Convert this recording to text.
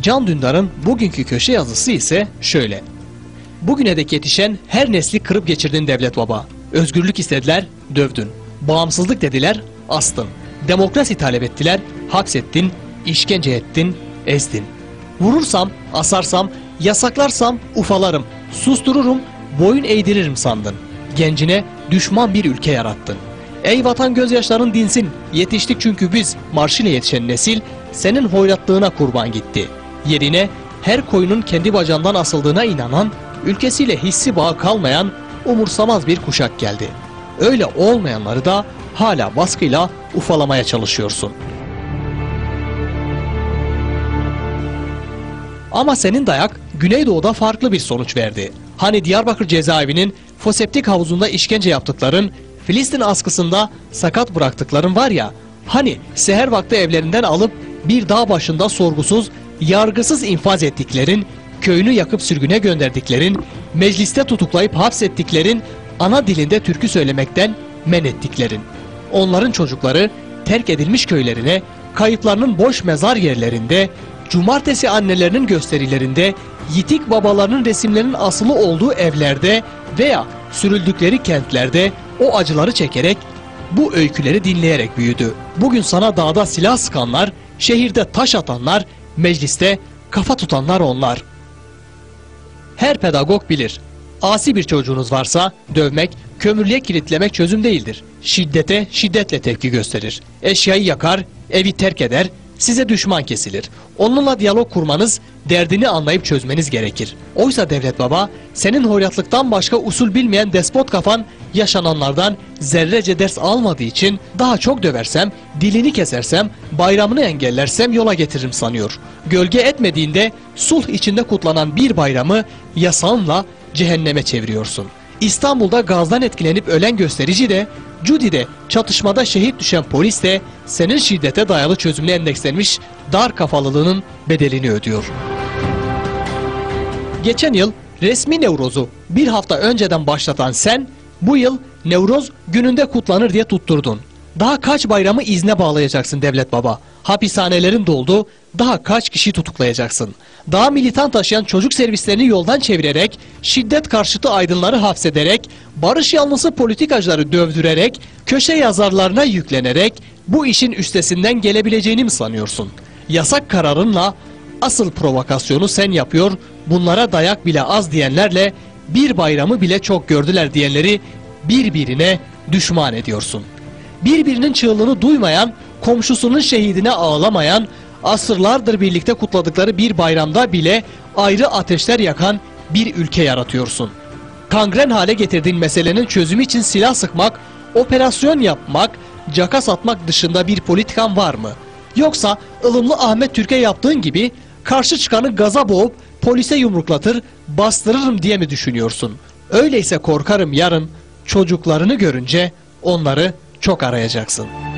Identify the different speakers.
Speaker 1: Can Dündar'ın bugünkü köşe yazısı ise şöyle. Bugüne dek yetişen her nesli kırıp geçirdin devlet baba. Özgürlük istediler, dövdün. Bağımsızlık dediler, astın. Demokrasi talep ettiler, hapsettin, işkence ettin, ezdin. Vurursam, asarsam, yasaklarsam ufalarım, sustururum, boyun eğdiririm sandın. Gencine düşman bir ülke yarattın. Ey vatan gözyaşların dinsin, yetiştik çünkü biz, marşıyla yetişen nesil, senin hoyratlığına kurban gitti. Yerine her koyunun kendi bacağından asıldığına inanan, ülkesiyle hissi bağı kalmayan, umursamaz bir kuşak geldi. Öyle olmayanları da hala baskıyla ufalamaya çalışıyorsun. Ama senin dayak Güneydoğu'da farklı bir sonuç verdi. Hani Diyarbakır cezaevinin foseptik havuzunda işkence yaptıkların, Filistin askısında sakat bıraktıkların var ya, hani seher vakti evlerinden alıp bir dağ başında sorgusuz, yargısız infaz ettiklerin, köyünü yakıp sürgüne gönderdiklerin, mecliste tutuklayıp hapsettiklerin, ana dilinde türkü söylemekten men ettiklerin. Onların çocukları terk edilmiş köylerine, kayıplarının boş mezar yerlerinde, cumartesi annelerinin gösterilerinde, yitik babalarının resimlerinin asılı olduğu evlerde veya sürüldükleri kentlerde o acıları çekerek, bu öyküleri dinleyerek büyüdü. Bugün sana dağda silah sıkanlar, şehirde taş atanlar, mecliste kafa tutanlar onlar. Her pedagog bilir. Asi bir çocuğunuz varsa dövmek, kömürlüğe kilitlemek çözüm değildir. Şiddete şiddetle tepki gösterir. Eşyayı yakar, evi terk eder, size düşman kesilir. Onunla diyalog kurmanız, derdini anlayıp çözmeniz gerekir. Oysa devlet baba, senin hoyratlıktan başka usul bilmeyen despot kafan yaşananlardan zerrece ders almadığı için daha çok döversem, dilini kesersem, bayramını engellersem yola getiririm sanıyor. Gölge etmediğinde sulh içinde kutlanan bir bayramı yasağınla cehenneme çeviriyorsun. İstanbul'da gazdan etkilenip ölen gösterici de, Cudi'de çatışmada şehit düşen polis de senin şiddete dayalı çözümle endekslenmiş dar kafalılığının bedelini ödüyor. Geçen yıl resmi Nevroz'u bir hafta önceden başlatan sen, bu yıl Nevroz gününde kutlanır diye tutturdun. Daha kaç bayramı izne bağlayacaksın devlet baba? Hapishanelerin doldu, daha kaç kişi tutuklayacaksın? Daha militan taşıyan çocuk servislerini yoldan çevirerek, şiddet karşıtı aydınları hapsederek, barış yanlısı politikacıları dövdürerek, köşe yazarlarına yüklenerek bu işin üstesinden gelebileceğini mi sanıyorsun? Yasak kararınla asıl provokasyonu sen yapıyor, bunlara dayak bile az diyenlerle bir bayramı bile çok gördüler diyenleri birbirine düşman ediyorsun. Birbirinin çığlığını duymayan, komşusunun şehidine ağlamayan, asırlardır birlikte kutladıkları bir bayramda bile ayrı ateşler yakan bir ülke yaratıyorsun. Kangren hale getirdiğin meselenin çözümü için silah sıkmak, operasyon yapmak, caka satmak dışında bir politikan var mı? Yoksa ılımlı Ahmet Türk'e yaptığın gibi karşı çıkanı gaza boğup polise yumruklatır, bastırırım diye mi düşünüyorsun? Öyleyse korkarım yarın çocuklarını görünce onları çok arayacaksın.''